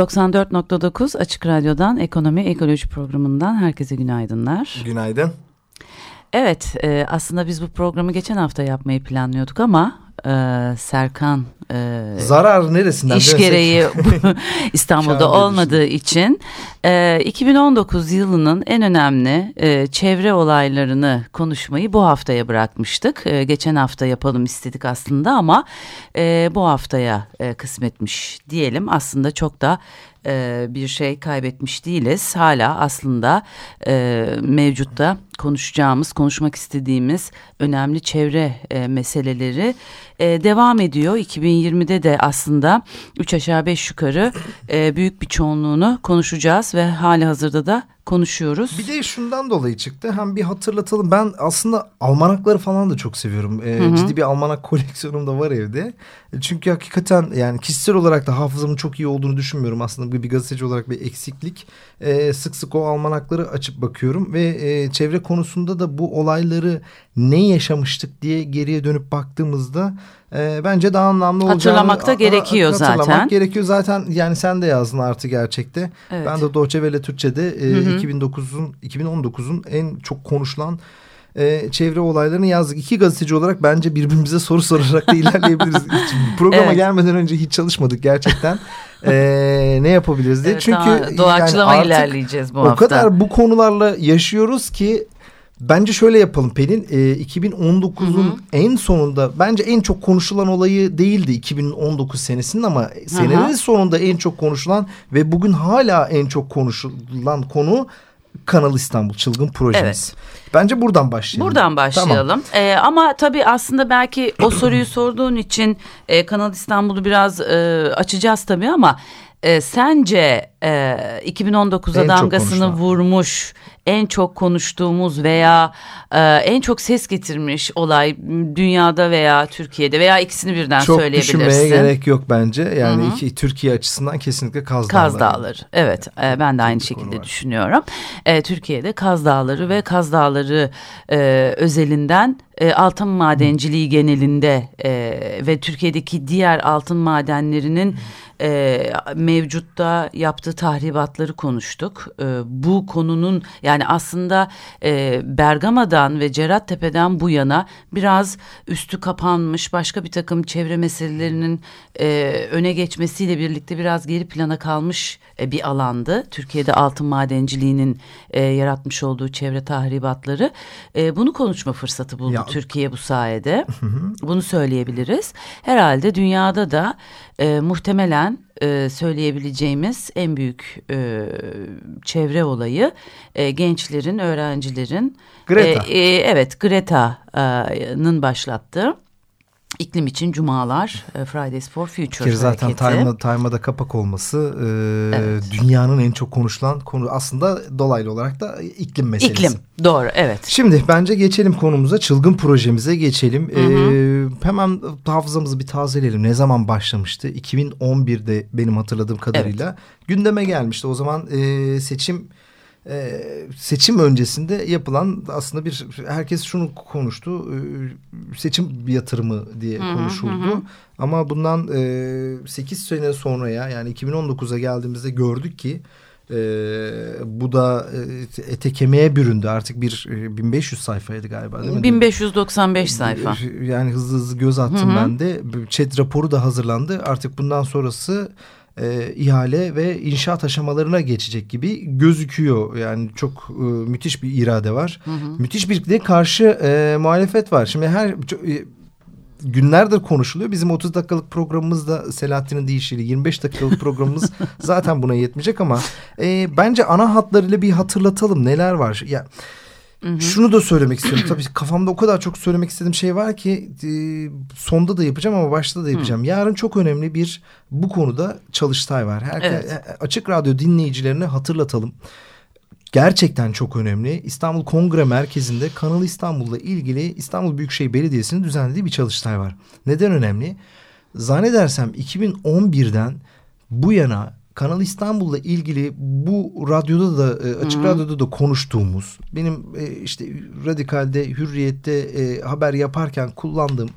94.9 Açık Radyo'dan Ekonomi Ekoloji Programı'ndan herkese günaydınlar. Günaydın. Evet e, aslında biz bu programı geçen hafta yapmayı planlıyorduk ama e, Serkan e, zarar neresinden iş gereği İstanbul'da olmadığı için e, 2019 yılının en önemli e, çevre olaylarını konuşmayı bu haftaya bırakmıştık. E, geçen hafta yapalım istedik aslında ama e, bu haftaya e, kısmetmiş diyelim. Aslında çok da e, bir şey kaybetmiş değiliz. Hala aslında e, mevcutta konuşacağımız, konuşmak istediğimiz önemli çevre e, meseleleri e, devam ediyor. 2020'de de aslında 3 aşağı 5 yukarı e, büyük bir çoğunluğunu konuşacağız ve hali hazırda da konuşuyoruz. Bir de şundan dolayı çıktı. Hem bir hatırlatalım. Ben aslında almanakları falan da çok seviyorum. Ee, hı hı. Ciddi bir almanak koleksiyonum da var evde. E, çünkü hakikaten yani kişisel olarak da hafızamın çok iyi olduğunu düşünmüyorum. Aslında bir, bir gazeteci olarak bir eksiklik. Ee, sık sık o almanakları açıp bakıyorum. Ve e, çevre konusunda da bu olayları ne yaşamıştık diye geriye dönüp baktığımızda e, bence daha anlamlı olacağını hatırlamak da gerekiyor hatırlamak zaten. gerekiyor zaten. Yani sen de yazdın artı gerçekte. Evet. Ben de Deutsche Welle Türkçe'de e, 2009'un 2019'un en çok konuşulan e, çevre olaylarını yazdık. İki gazeteci olarak bence birbirimize soru sorarak da ilerleyebiliriz. Programa evet. gelmeden önce hiç çalışmadık gerçekten. e, ne yapabiliriz diye. Evet, Çünkü doğaçlama yani ilerleyeceğiz bu o hafta. O kadar bu konularla yaşıyoruz ki Bence şöyle yapalım Pelin. E, 2019'un en sonunda bence en çok konuşulan olayı değildi 2019 senesinin ama senenin sonunda en çok konuşulan ve bugün hala en çok konuşulan konu Kanal İstanbul Çılgın projemiz. Evet. Bence buradan başlayalım. Buradan başlayalım. Tamam. Ee, ama tabii aslında belki o soruyu sorduğun için e, Kanal İstanbul'u biraz e, açacağız tabii ama e, sence e, 2019'a damgasını vurmuş en çok konuştuğumuz veya e, en çok ses getirmiş olay dünyada veya Türkiye'de veya ikisini birden çok söyleyebilirsin. Çok düşünmeye gerek yok bence. Yani iki, Türkiye açısından kesinlikle Kaz. Kaz Dağları. Evet e, ben de aynı şekilde düşünüyorum. E, Türkiye'de Kaz Dağları ve Kaz Dağları e, özelinden e, altın madenciliği genelinde e, ve Türkiye'deki diğer altın madenlerinin e, mevcutta yaptığı tahribatları konuştuk. E, bu konunun yani aslında e, Bergama'dan ve Cerattepe'den bu yana biraz üstü kapanmış başka bir takım çevre meselelerinin e, öne geçmesiyle birlikte biraz geri plana kalmış e, bir alandı. Türkiye'de altın madenciliğinin e, yaratmış olduğu çevre tahribatları. E, bunu konuşma fırsatı buldu ya. Türkiye bu sayede. bunu söyleyebiliriz. Herhalde dünyada da e, muhtemelen e, söyleyebileceğimiz en büyük e, çevre olayı e, gençlerin, öğrencilerin Greta. E, e, evet Greta'nın başlattığı iklim için cumalar Fridays for Future Ki zaten Time'da, Time'da kapak olması e, evet. dünyanın en çok konuşulan konu aslında dolaylı olarak da iklim meselesi. İklim doğru evet. Şimdi bence geçelim konumuza çılgın projemize geçelim. Hı hı. E, hemen hafızamızı bir tazeleyelim. Ne zaman başlamıştı? 2011'de benim hatırladığım kadarıyla evet. gündeme gelmişti. O zaman e, seçim e, seçim öncesinde yapılan aslında bir herkes şunu konuştu e, seçim yatırımı diye hı konuşuldu. Hı. Ama bundan e, 8 sene sonraya yani 2019'a geldiğimizde gördük ki e, bu da e, ete kemiğe büründü artık bir e, 1500 sayfaydı galiba değil mi? 1595 sayfa. Yani hızlı hızlı göz attım hı hı. ben de. Chat raporu da hazırlandı. Artık bundan sonrası e, ihale ve inşaat aşamalarına geçecek gibi gözüküyor. Yani çok e, müthiş bir irade var. Hı hı. Müthiş bir de karşı e, muhalefet var. Şimdi her e, günlerdir konuşuluyor. Bizim 30 dakikalık programımızda Selahattin'in değişiyle 25 dakikalık programımız zaten buna yetmeyecek ama e, bence ana hatlarıyla bir hatırlatalım neler var. Ya Şunu da söylemek istiyorum. Tabii kafamda o kadar çok söylemek istediğim şey var ki e, sonda da yapacağım ama başta da yapacağım. Hı. Yarın çok önemli bir bu konuda çalıştay var. Her evet. E, açık radyo dinleyicilerine hatırlatalım. Gerçekten çok önemli. İstanbul Kongre Merkezi'nde Kanal İstanbul'la ilgili İstanbul Büyükşehir Belediyesi'nin düzenlediği bir çalıştay var. Neden önemli? Zannedersem 2011'den bu yana Kanal İstanbul'la ilgili bu radyoda da e, açık Hı -hı. radyoda da konuştuğumuz benim e, işte radikalde hürriyette e, haber yaparken kullandığım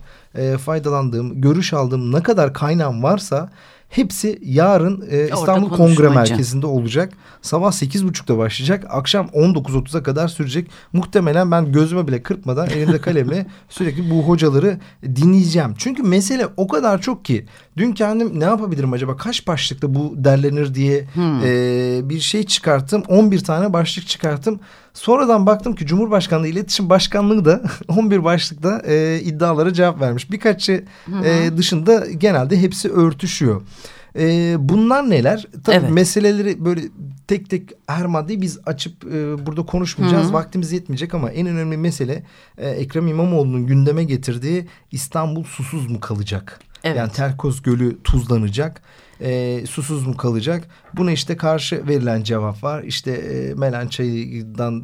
faydalandığım görüş aldığım ne kadar kaynağım varsa Hepsi yarın e, İstanbul Kongre Merkezi'nde olacak. Sabah sekiz buçukta başlayacak. Akşam 19.30'a kadar sürecek. Muhtemelen ben gözüme bile kırpmadan elimde kalemle sürekli bu hocaları dinleyeceğim. Çünkü mesele o kadar çok ki. Dün kendim ne yapabilirim acaba? Kaç başlıkta bu derlenir diye hmm. e, bir şey çıkarttım. 11 tane başlık çıkarttım. Sonradan baktım ki Cumhurbaşkanlığı İletişim Başkanlığı da 11 başlıkta e, iddialara cevap vermiş. Birkaçı e, dışında genelde hepsi örtüşüyor. E, bunlar neler? Tabii evet. meseleleri böyle tek tek her maddeyi biz açıp e, burada konuşmayacağız. Hı-hı. Vaktimiz yetmeyecek ama en önemli mesele e, Ekrem İmamoğlu'nun gündeme getirdiği İstanbul susuz mu kalacak? Evet. Yani Terkoz Gölü tuzlanacak e, susuz mu kalacak? Buna işte karşı verilen cevap var. İşte e, Melen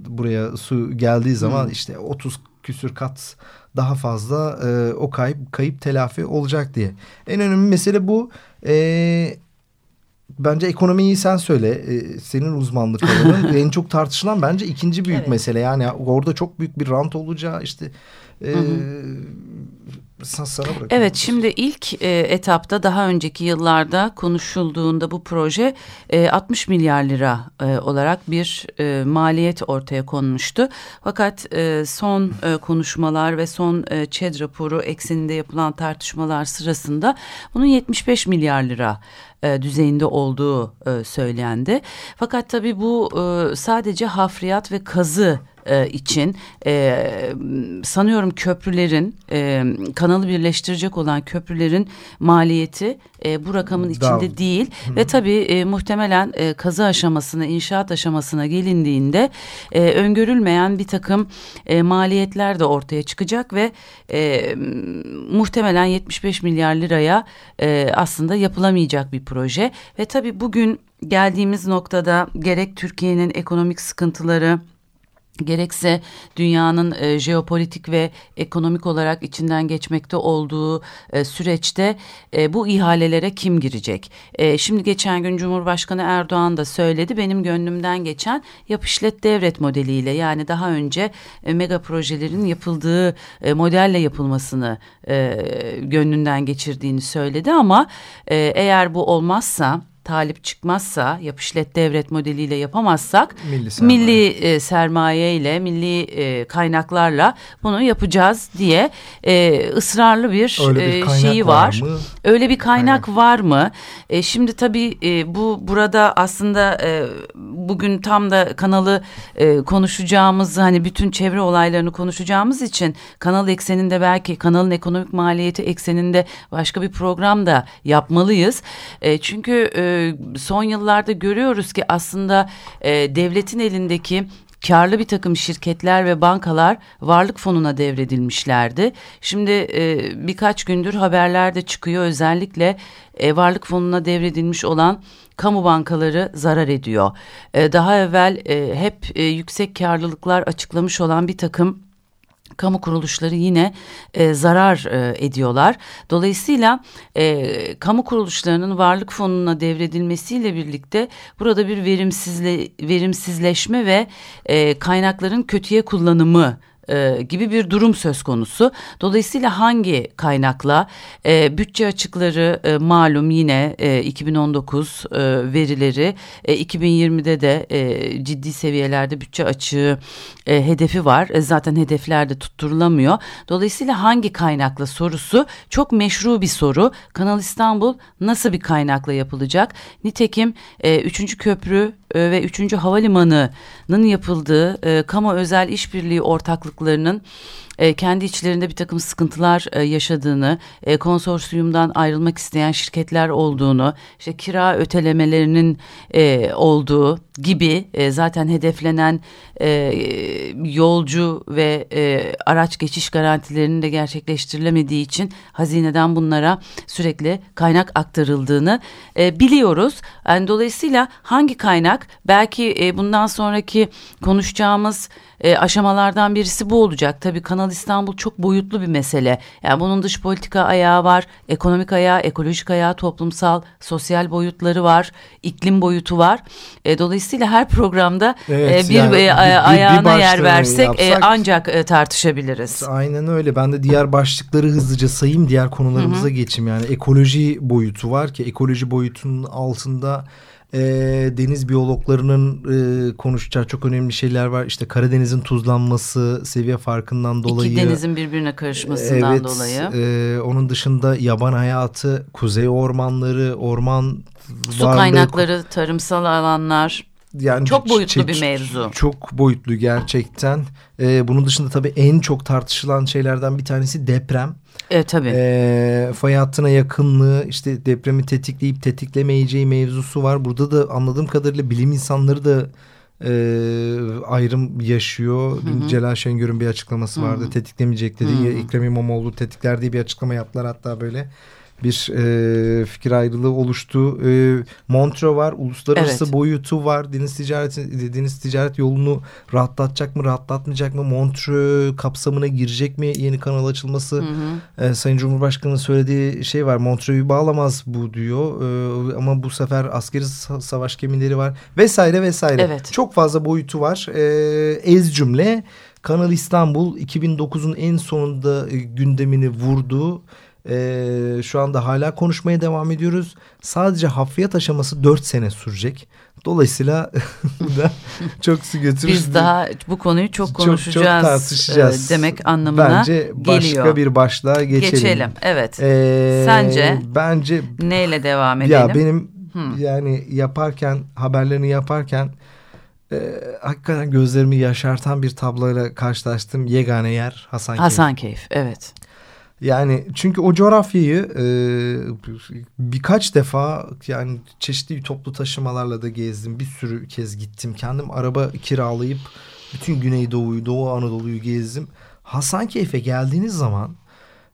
buraya su geldiği zaman hmm. işte 30 küsür kat daha fazla e, o kayıp kayıp telafi olacak diye. En önemli mesele bu. E, bence ekonomiyi sen söyle. E, senin uzmanlık alanın. en çok tartışılan bence ikinci büyük evet. mesele. Yani orada çok büyük bir rant olacağı işte e, sana Evet şimdi ilk e, etapta daha önceki yıllarda konuşulduğunda bu proje e, 60 milyar lira e, olarak bir e, maliyet ortaya konmuştu. Fakat e, son e, konuşmalar ve son e, ÇED raporu ekseninde yapılan tartışmalar sırasında bunun 75 milyar lira e, düzeyinde olduğu e, söylendi. Fakat tabii bu e, sadece hafriyat ve kazı e, için e, sanıyorum köprülerin e, kanalı birleştirecek olan köprülerin maliyeti e, bu rakamın içinde Daha... değil. Hı. -hı. ve tabii e, muhtemelen e, kazı aşamasına inşaat aşamasına gelindiğinde e, öngörülmeyen bir takım e, maliyetler de ortaya çıkacak ve e, muhtemelen 75 milyar liraya e, aslında yapılamayacak bir proje. Ve tabii bugün geldiğimiz noktada gerek Türkiye'nin ekonomik sıkıntıları gerekse dünyanın e, jeopolitik ve ekonomik olarak içinden geçmekte olduğu e, süreçte e, bu ihalelere kim girecek? E, şimdi geçen gün Cumhurbaşkanı Erdoğan da söyledi benim gönlümden geçen yapışlet devret modeliyle yani daha önce e, mega projelerin yapıldığı e, modelle yapılmasını e, gönlünden geçirdiğini söyledi ama e, eğer bu olmazsa talip çıkmazsa yapışlet devret modeliyle yapamazsak milli sermaye, milli, e, sermaye ile milli e, kaynaklarla bunu yapacağız diye e, ısrarlı bir, bir e, şeyi var. var Öyle bir kaynak Aynen. var mı? E, şimdi tabii e, bu burada aslında e, bugün tam da kanalı e, konuşacağımız hani bütün çevre olaylarını konuşacağımız için kanal ekseninde belki kanalın ekonomik maliyeti ekseninde başka bir program da yapmalıyız. E, çünkü e, son yıllarda görüyoruz ki aslında e, devletin elindeki karlı bir takım şirketler ve bankalar varlık fonuna devredilmişlerdi. Şimdi e, birkaç gündür haberlerde çıkıyor özellikle e, varlık fonuna devredilmiş olan kamu bankaları zarar ediyor. E, daha evvel e, hep e, yüksek karlılıklar açıklamış olan bir takım kamu kuruluşları yine e, zarar e, ediyorlar. Dolayısıyla e, kamu kuruluşlarının varlık fonuna devredilmesiyle birlikte burada bir verimsizle, verimsizleşme ve e, kaynakların kötüye kullanımı e, gibi bir durum söz konusu. Dolayısıyla hangi kaynakla e, bütçe açıkları e, malum yine e, 2019 e, verileri e, 2020'de de e, ciddi seviyelerde bütçe açığı e, hedefi var. E, zaten hedefler de tutturulamıyor. Dolayısıyla hangi kaynakla sorusu çok meşru bir soru. Kanal İstanbul nasıl bir kaynakla yapılacak? Nitekim e, 3. köprü ve 3. havalimanının yapıldığı e, kamu özel işbirliği ortaklıklarının e, kendi içlerinde bir takım sıkıntılar e, yaşadığını, e, konsorsiyumdan ayrılmak isteyen şirketler olduğunu, işte kira ötelemelerinin olduğu gibi zaten hedeflenen yolcu ve araç geçiş garantilerinin de gerçekleştirilemediği için hazineden bunlara sürekli kaynak aktarıldığını biliyoruz. Yani dolayısıyla hangi kaynak belki bundan sonraki konuşacağımız e, aşamalardan birisi bu olacak. Tabii Kanal İstanbul çok boyutlu bir mesele. Yani bunun dış politika ayağı var, ekonomik ayağı, ekolojik ayağı, toplumsal, sosyal boyutları var, iklim boyutu var. E, dolayısıyla her programda evet, e, bir, yani, e, bir, ayağına bir yer versek e, yapsak, e, ancak e, tartışabiliriz. Aynen öyle. Ben de diğer başlıkları hızlıca sayayım, diğer konularımıza Hı -hı. geçeyim. Yani ekoloji boyutu var ki ekoloji boyutunun altında e, deniz biyologlarının e, konuşacağı çok önemli şeyler var. İşte Karadeniz'in tuzlanması seviye farkından dolayı. İki denizin birbirine karışmasından evet, dolayı. E, onun dışında yaban hayatı, kuzey ormanları, orman Su varlığı, kaynakları, tarımsal alanlar. Yani çok boyutlu bir mevzu. Çok boyutlu gerçekten. Ee, bunun dışında tabii en çok tartışılan şeylerden bir tanesi deprem. Evet tabii. E, fay hattına yakınlığı işte depremi tetikleyip tetiklemeyeceği mevzusu var. Burada da anladığım kadarıyla bilim insanları da e, ayrım yaşıyor. Hı hı. Celal Şengör'ün bir açıklaması vardı. Hı hı. Tetiklemeyecek dedi. Hı hı. Ekrem İmamoğlu tetikler diye bir açıklama yaptılar hatta böyle bir e, fikir ayrılığı oluştu. E, Montreux var, uluslararası evet. boyutu var. Deniz ticareti deniz ticaret yolunu rahatlatacak mı, rahatlatmayacak mı? Montreux kapsamına girecek mi yeni kanal açılması? Hı hı. E, Sayın Cumhurbaşkanı'nın söylediği şey var. Montreux'u bağlamaz bu diyor. E, ama bu sefer askeri savaş gemileri var vesaire vesaire. Evet. Çok fazla boyutu var. E, ez cümle Kanal İstanbul 2009'un en sonunda gündemini vurdu. Ee, şu anda hala konuşmaya devam ediyoruz. Sadece hafriyat aşaması dört sene sürecek. Dolayısıyla da çok su götürür. Biz daha bu konuyu çok konuşacağız. Çok, çok tartışacağız. E, demek anlamına Bence başka bir başlığa geçelim. Geçelim evet. Ee, Sence? Bence. Neyle devam edelim? Ya benim hmm. yani yaparken haberlerini yaparken e, hakikaten gözlerimi yaşartan bir tabloyla karşılaştım. Yegane yer Hasankeyf. Hasankeyf evet. Yani çünkü o coğrafyayı e, birkaç defa yani çeşitli toplu taşımalarla da gezdim. Bir sürü kez gittim. Kendim araba kiralayıp bütün Güneydoğu'yu, Doğu Anadolu'yu gezdim. Hasankeyf'e geldiğiniz zaman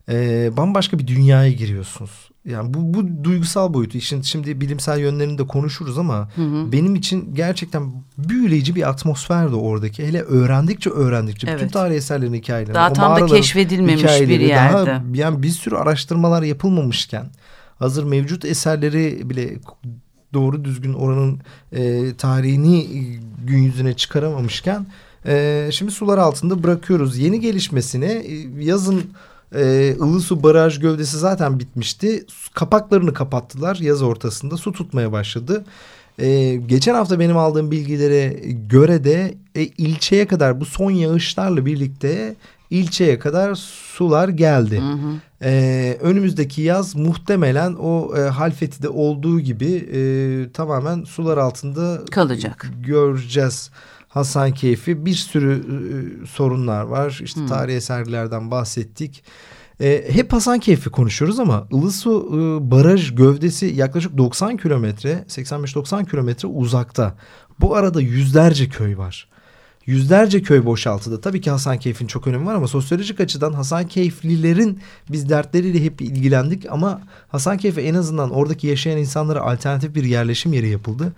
e, bambaşka bir dünyaya giriyorsunuz. Yani bu, bu duygusal boyutu. İşin şimdi bilimsel yönlerini de konuşuruz ama hı hı. benim için gerçekten büyüleyici bir atmosferdi oradaki. Hele öğrendikçe öğrendikçe evet. bütün tarih eserlerini hikayeleri. Daha tam da keşfedilmemiş bir yerde. Daha, yani bir sürü araştırmalar yapılmamışken hazır mevcut eserleri bile doğru düzgün oranın e, tarihini gün yüzüne çıkaramamışken e, şimdi sular altında bırakıyoruz. Yeni gelişmesine e, yazın ee, Ilısu Baraj gövdesi zaten bitmişti. Kapaklarını kapattılar yaz ortasında. Su tutmaya başladı. Ee, geçen hafta benim aldığım bilgilere göre de e, ilçeye kadar bu son yağışlarla birlikte ilçeye kadar sular geldi. Hı hı. Ee, önümüzdeki yaz muhtemelen o e, Halfeti'de olduğu gibi e, tamamen sular altında kalacak. Göreceğiz. Hasan Keyfi bir sürü e, sorunlar var. İşte hmm. tarihi eserlerden bahsettik. E, hep Hasan Keyfi konuşuyoruz ama Ilısu e, baraj gövdesi yaklaşık 90 kilometre 85-90 kilometre uzakta. Bu arada yüzlerce köy var. Yüzlerce köy boşaltıda. Tabii ki Hasan Keyf'in çok önemi var ama sosyolojik açıdan Hasan Keyflilerin biz dertleriyle hep ilgilendik ama Hasan Keyf'e en azından oradaki yaşayan insanlara alternatif bir yerleşim yeri yapıldı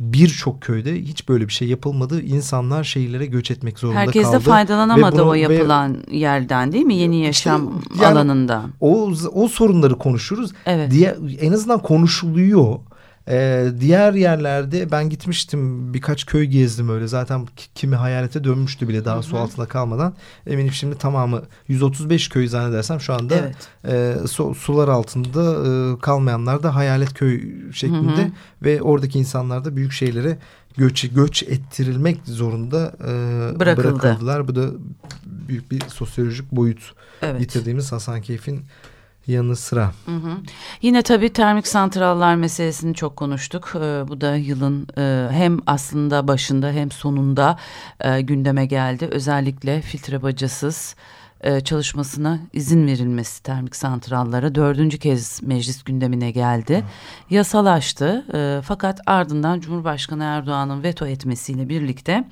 birçok köyde hiç böyle bir şey yapılmadı. İnsanlar şehirlere göç etmek zorunda Herkes kaldı. Herkes de faydalanamadı bunu, o yapılan ve, yerden değil mi? Yeni yaşam işte, yani alanından. O, o sorunları konuşuruz. Evet. Diye, en azından konuşuluyor. Ee, diğer yerlerde ben gitmiştim birkaç köy gezdim öyle zaten kimi hayalete dönmüştü bile daha Hı -hı. su altında kalmadan eminim şimdi tamamı 135 köy zannedersem şu anda evet. e, su, sular altında e, kalmayanlar da hayalet köy şeklinde Hı -hı. ve oradaki insanlar da büyük şeylere göç göç ettirilmek zorunda e, bırakıldılar bu da büyük bir sosyolojik boyut evet. yitirdiğimiz Hasankeyf'in yanı sıra. Hı hı. Yine tabii termik santrallar meselesini çok konuştuk. Ee, bu da yılın e, hem aslında başında hem sonunda e, gündeme geldi. Özellikle filtre bacasız e, çalışmasına izin verilmesi termik santrallara dördüncü kez meclis gündemine geldi. Yasalaştı e, fakat ardından Cumhurbaşkanı Erdoğan'ın veto etmesiyle birlikte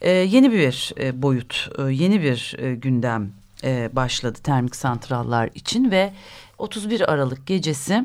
e, yeni bir e, boyut, e, yeni bir e, gündem e, başladı termik santrallar için ve 31 Aralık gecesi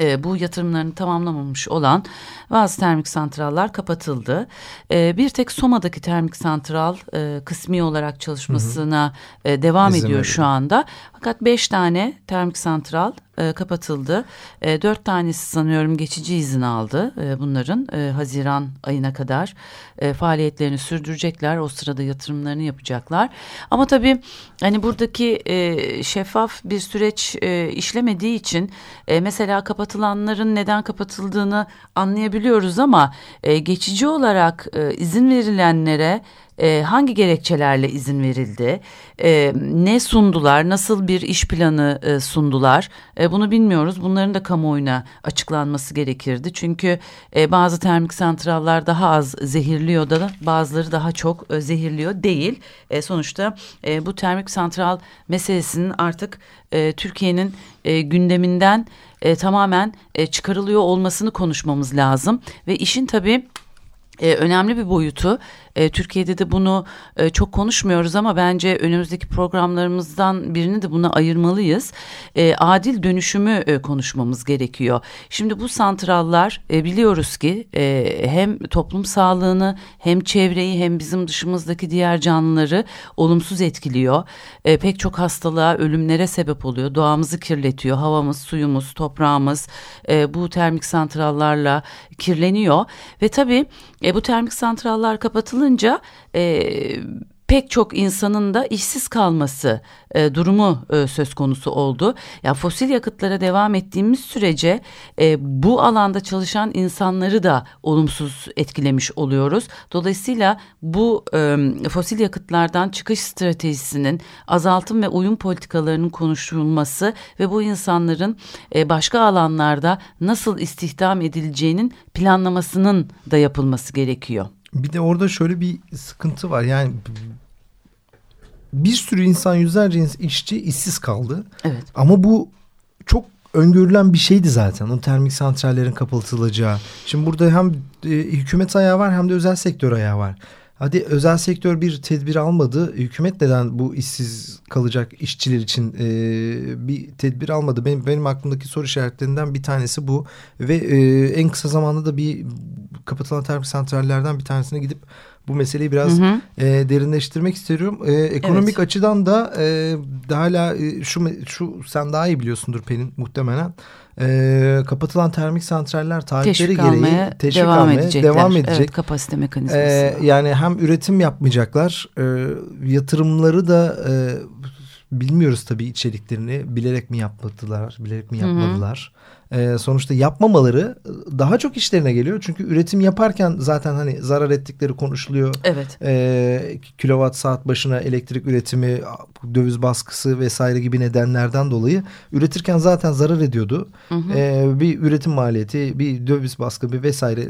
e, bu yatırımlarını tamamlamamış olan bazı termik santrallar kapatıldı. E, bir tek Soma'daki termik santral e, kısmi olarak çalışmasına hı hı. E, devam İzin ediyor verin. şu anda. Fakat beş tane termik santral e, kapatıldı. E, dört tanesi sanıyorum geçici izin aldı. E, bunların e, Haziran ayına kadar e, faaliyetlerini sürdürecekler. O sırada yatırımlarını yapacaklar. Ama tabii hani buradaki e, şeffaf bir süreç e, işlemediği için e, mesela kapatılanların neden kapatıldığını anlayabiliyoruz ama e, geçici olarak e, izin verilenlere e, hangi gerekçelerle izin verildi, e, ne sundular, nasıl bir iş planı e, sundular e, bunu bilmiyoruz. Bunların da kamuoyuna açıklanması gerekirdi. Çünkü e, bazı termik santrallar daha az zehirliyor da bazıları daha çok e, zehirliyor değil. E, sonuçta e, bu termik santral meselesinin artık e, Türkiye'nin e, gündeminden e, tamamen e, çıkarılıyor olmasını konuşmamız lazım. Ve işin tabii e, önemli bir boyutu. E, Türkiye'de de bunu e, çok konuşmuyoruz ama bence önümüzdeki programlarımızdan birini de buna ayırmalıyız. E, adil dönüşümü e, konuşmamız gerekiyor. Şimdi bu santrallar e, biliyoruz ki e, hem toplum sağlığını hem çevreyi hem bizim dışımızdaki diğer canlıları olumsuz etkiliyor. E, pek çok hastalığa, ölümlere sebep oluyor. Doğamızı kirletiyor. Havamız, suyumuz, toprağımız e, bu termik santrallarla kirleniyor. Ve tabii e, bu termik santrallar kapatılınca e, pek çok insanın da işsiz kalması e, durumu e, söz konusu oldu. Ya yani fosil yakıtlara devam ettiğimiz sürece e, bu alanda çalışan insanları da olumsuz etkilemiş oluyoruz. Dolayısıyla bu e, fosil yakıtlardan çıkış stratejisinin azaltım ve uyum politikalarının konuşulması ve bu insanların e, başka alanlarda nasıl istihdam edileceğinin planlamasının da yapılması gerekiyor. Bir de orada şöyle bir sıkıntı var. Yani bir sürü insan yüzlerce işçi işsiz kaldı. Evet. Ama bu çok öngörülen bir şeydi zaten. O termik santrallerin kapatılacağı. Şimdi burada hem e, hükümet ayağı var hem de özel sektör ayağı var. Hadi özel sektör bir tedbir almadı. Hükümet neden bu işsiz kalacak işçiler için e, bir tedbir almadı? Benim benim aklımdaki soru işaretlerinden bir tanesi bu. Ve e, en kısa zamanda da bir kapatılan termik santrallerden bir tanesine gidip bu meseleyi biraz hı hı. E, derinleştirmek istiyorum. E, ekonomik evet. açıdan da e, hala e, şu şu sen daha iyi biliyorsundur Pelin muhtemelen. E, kapatılan termik santraller tarihleri teşvik gereği almaya teşvik devam almaya edecekler. devam edecek. Evet, kapasite mekanizması. E, yani hem üretim yapmayacaklar, e, yatırımları da e, bilmiyoruz tabii içeriklerini. Bilerek mi yapmadılar, bilerek mi yapmadılar? Hı hı e, sonuçta yapmamaları daha çok işlerine geliyor. Çünkü üretim yaparken zaten hani zarar ettikleri konuşuluyor. Evet. E, kilowatt saat başına elektrik üretimi, döviz baskısı vesaire gibi nedenlerden dolayı üretirken zaten zarar ediyordu. Hı hı. E, bir üretim maliyeti, bir döviz baskı bir vesaire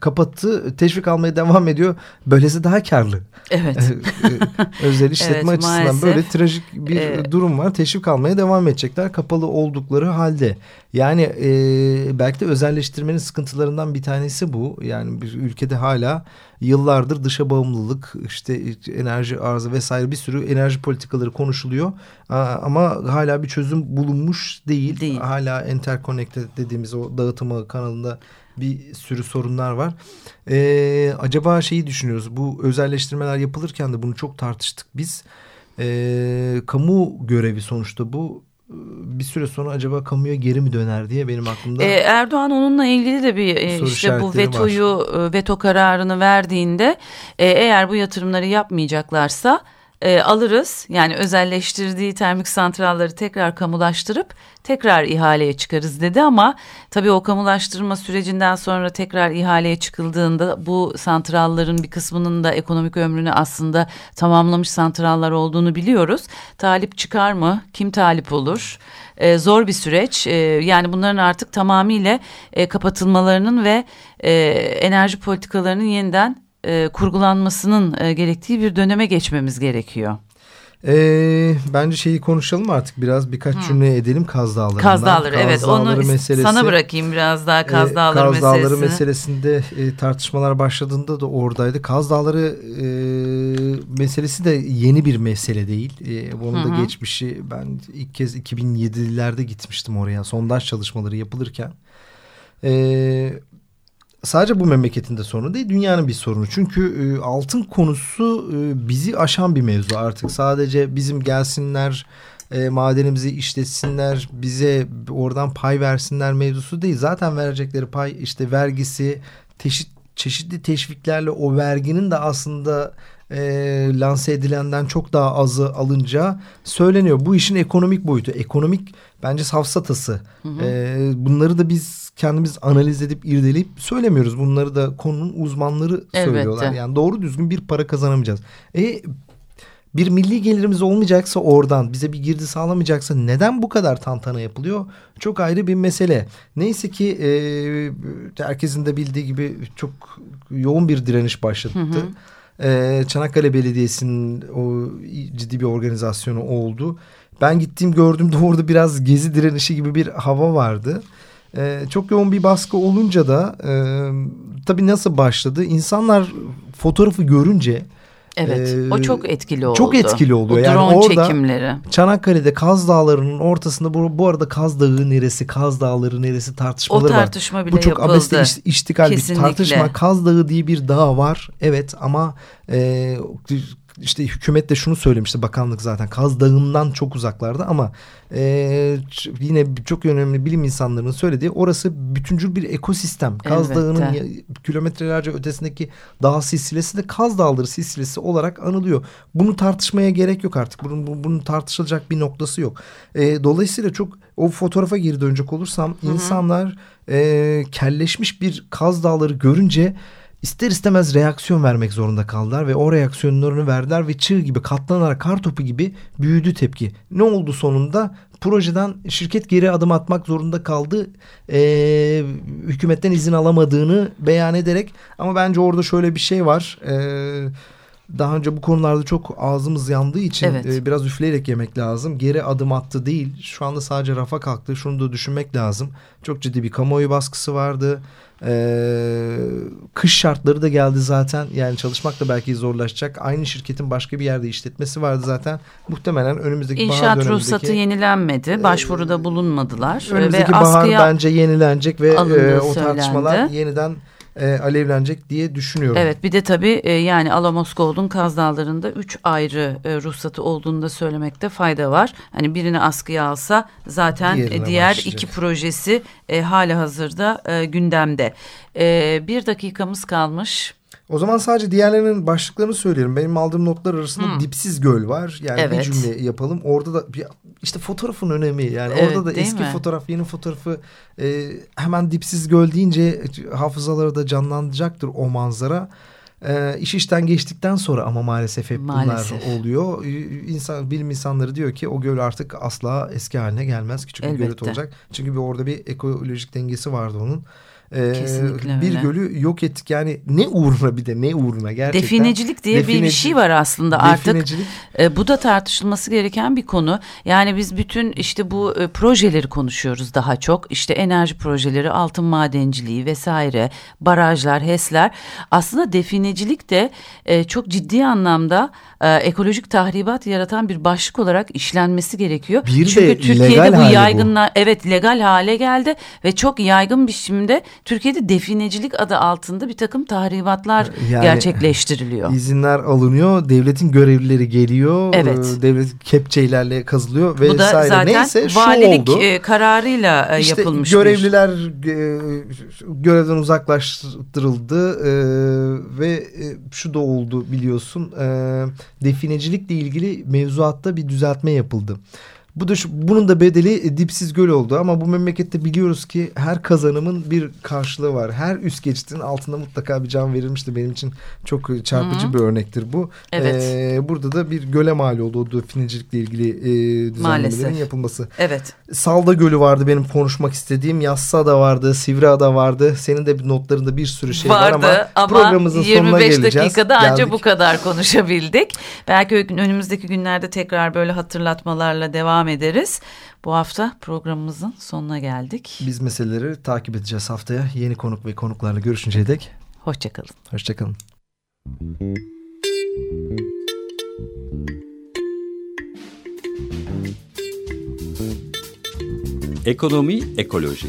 kapattı. Teşvik almaya devam ediyor. Böylesi daha karlı. Evet. Özel işletme evet, açısından maalesef. böyle trajik bir ee, durum var. Teşvik almaya devam edecekler kapalı oldukları halde. Yani e, belki de özelleştirmenin sıkıntılarından bir tanesi bu. Yani bir ülkede hala yıllardır dışa bağımlılık, işte enerji arzı vesaire bir sürü enerji politikaları konuşuluyor. Ama hala bir çözüm bulunmuş değil. değil. Hala interconnected dediğimiz o dağıtımı kanalında bir sürü sorunlar var. Ee, acaba şeyi düşünüyoruz. Bu özelleştirmeler yapılırken de bunu çok tartıştık biz. Ee, kamu görevi sonuçta bu bir süre sonra acaba kamuya geri mi döner diye benim aklımda. Ee, Erdoğan onunla ilgili de bir e, işte bu vetoyu var. E, veto kararını verdiğinde e, eğer bu yatırımları yapmayacaklarsa e, alırız. Yani özelleştirdiği termik santralları tekrar kamulaştırıp tekrar ihaleye çıkarız dedi ama tabii o kamulaştırma sürecinden sonra tekrar ihaleye çıkıldığında bu santralların bir kısmının da ekonomik ömrünü aslında tamamlamış santrallar olduğunu biliyoruz. Talip çıkar mı? Kim talip olur? Ee, zor bir süreç. Ee, yani bunların artık tamamıyla e, kapatılmalarının ve e, enerji politikalarının yeniden e, kurgulanmasının e, gerektiği bir döneme geçmemiz gerekiyor. Ee, bence şeyi konuşalım artık biraz birkaç hmm. cümle edelim Kaz Dağları'ndan. Kaz Dağları Kaz evet Dağları onu meselesi, sana bırakayım biraz daha Kaz Dağları e, Kaz Dağları meselesinde e, tartışmalar başladığında da oradaydı. Kaz Dağları e, meselesi de yeni bir mesele değil. E, bunun da geçmişi ben ilk kez 2007'lerde gitmiştim oraya sondaj çalışmaları yapılırken. E, sadece bu memleketin de sorunu değil dünyanın bir sorunu. Çünkü e, altın konusu e, bizi aşan bir mevzu artık. Sadece bizim gelsinler e, madenimizi işletsinler bize oradan pay versinler mevzusu değil. Zaten verecekleri pay işte vergisi teşit, çeşitli teşviklerle o verginin de aslında e, lanse edilenden çok daha azı alınca söyleniyor. Bu işin ekonomik boyutu. Ekonomik bence safsatası. Hı hı. E, bunları da biz kendimiz analiz edip irdeleyip söylemiyoruz. Bunları da konunun uzmanları Elbette. söylüyorlar. Yani doğru düzgün bir para kazanamayacağız. E bir milli gelirimiz olmayacaksa oradan bize bir girdi sağlamayacaksa neden bu kadar tantana yapılıyor? Çok ayrı bir mesele. Neyse ki e, herkesin de bildiği gibi çok yoğun bir direniş başlattı. Hı hı. E, Çanakkale Belediyesi'nin o ciddi bir organizasyonu oldu. Ben gittiğim gördüğümde orada biraz gezi direnişi gibi bir hava vardı. Ee, çok yoğun bir baskı olunca da e, tabii nasıl başladı? İnsanlar fotoğrafı görünce Evet ee, o çok etkili oldu. Çok etkili oluyor. O yani drone orada çekimleri. Çanakkale'de Kaz Dağları'nın ortasında bu, bu arada Kaz Dağı neresi, Kaz Dağları neresi tartışmaları var. O tartışma var. bile Bu çok yapıldı. abesle iş, iştikal Kesinlikle. bir tartışma. Kaz Dağı diye bir dağ var. Evet ama e, işte hükümet de şunu söylemişti bakanlık zaten Kaz Dağı'ndan çok uzaklarda ama e, yine çok önemli bilim insanlarının söylediği orası bütüncül bir ekosistem. Kaz Elbette. Dağı'nın kilometrelerce ötesindeki dağ silsilesi de Kaz Dağları silsilesi olarak anılıyor. Bunu tartışmaya gerek yok artık. Bunun, bunun tartışılacak bir noktası yok. E, dolayısıyla çok o fotoğrafa geri dönecek olursam Hı -hı. insanlar e, kelleşmiş bir Kaz Dağları görünce ister istemez reaksiyon vermek zorunda kaldılar ve o reaksiyonlarını verdiler ve çığ gibi katlanarak kar topu gibi büyüdü tepki. Ne oldu sonunda? Projeden şirket geri adım atmak zorunda kaldı. Ee, hükümetten izin alamadığını beyan ederek ama bence orada şöyle bir şey var. Ee, daha önce bu konularda çok ağzımız yandığı için evet. e, biraz üfleyerek yemek lazım. Geri adım attı değil. Şu anda sadece rafa kalktı. Şunu da düşünmek lazım. Çok ciddi bir kamuoyu baskısı vardı. Ee, kış şartları da geldi zaten. Yani çalışmak da belki zorlaşacak. Aynı şirketin başka bir yerde işletmesi vardı zaten. Muhtemelen önümüzdeki İnşaat bahar dönemindeki... ruhsatı yenilenmedi. E, Başvuruda bulunmadılar. Önümüzdeki ve bahar bence yenilenecek ve e, o tartışmalar yeniden e, alevlenecek diye düşünüyorum. Evet bir de tabii e, yani Alamos Gold'un Kaz Dağları'nda üç ayrı e, ruhsatı olduğunu da söylemekte fayda var. Hani birini askıya alsa zaten e, diğer başlayacak. iki projesi e, hali hazırda e, gündemde. E, bir dakikamız kalmış. O zaman sadece diğerlerinin başlıklarını söyleyelim. Benim aldığım notlar arasında hmm. dipsiz göl var. Yani evet. bir cümle yapalım. Orada da bir, işte fotoğrafın önemi yani. Evet, Orada da eski mi? fotoğraf, yeni fotoğrafı e, hemen dipsiz göl deyince hafızalara da canlanacaktır o manzara. E, iş işten geçtikten sonra ama maalesef hep maalesef. bunlar oluyor. İnsan, bilim insanları diyor ki o göl artık asla eski haline gelmez. Küçük Elbette. bir gölet olacak. Çünkü bir orada bir ekolojik dengesi vardı onun. Kesinlikle bir öyle. gölü yok ettik yani ne uğruna bir de ne uğruna gerçekten. Definecilik diye Defineci, bir şey var aslında artık. E, bu da tartışılması gereken bir konu. Yani biz bütün işte bu e, projeleri konuşuyoruz daha çok. İşte enerji projeleri, altın madenciliği vesaire, barajlar, HES'ler. Aslında definecilik de e, çok ciddi anlamda e, ekolojik tahribat yaratan bir başlık olarak işlenmesi gerekiyor. Bir Çünkü de Türkiye'de bu yaygınla bu. evet legal hale geldi ve çok yaygın biçimde Türkiye'de definecilik adı altında bir takım tahribatlar yani, gerçekleştiriliyor. İzinler alınıyor, devletin görevlileri geliyor, evet. E, devlet kepçelerle kazılıyor vesaire. Bu da zaten Neyse, valilik oldu. E, kararıyla işte yapılmış görevliler bir... görevden uzaklaştırıldı ve şu da oldu biliyorsun definecilikle ilgili mevzuatta bir düzeltme yapıldı. Bu da şu, bunun da bedeli e, dipsiz göl oldu ama bu memlekette biliyoruz ki her kazanımın bir karşılığı var. Her üst geçitin altında mutlaka bir can verilmişti. Benim için çok çarpıcı Hı -hı. bir örnektir bu. Evet. Ee, burada da bir göle mal oldu o definicilikle ilgili e, düzenlemelerin yapılması. Evet. Salda Gölü vardı benim konuşmak istediğim. Yassıada vardı, Sivriada vardı. Senin de notlarında bir sürü şey vardı, var ama, ama programımızın sonuna geleceğiz. 25 dakikada ancak bu kadar konuşabildik. Belki önümüzdeki günlerde tekrar böyle hatırlatmalarla devam ederiz. Bu hafta programımızın sonuna geldik. Biz meseleleri takip edeceğiz haftaya. Yeni konuk ve konuklarla görüşünceye dek. Hoşçakalın. Hoşçakalın. Ekonomi Ekoloji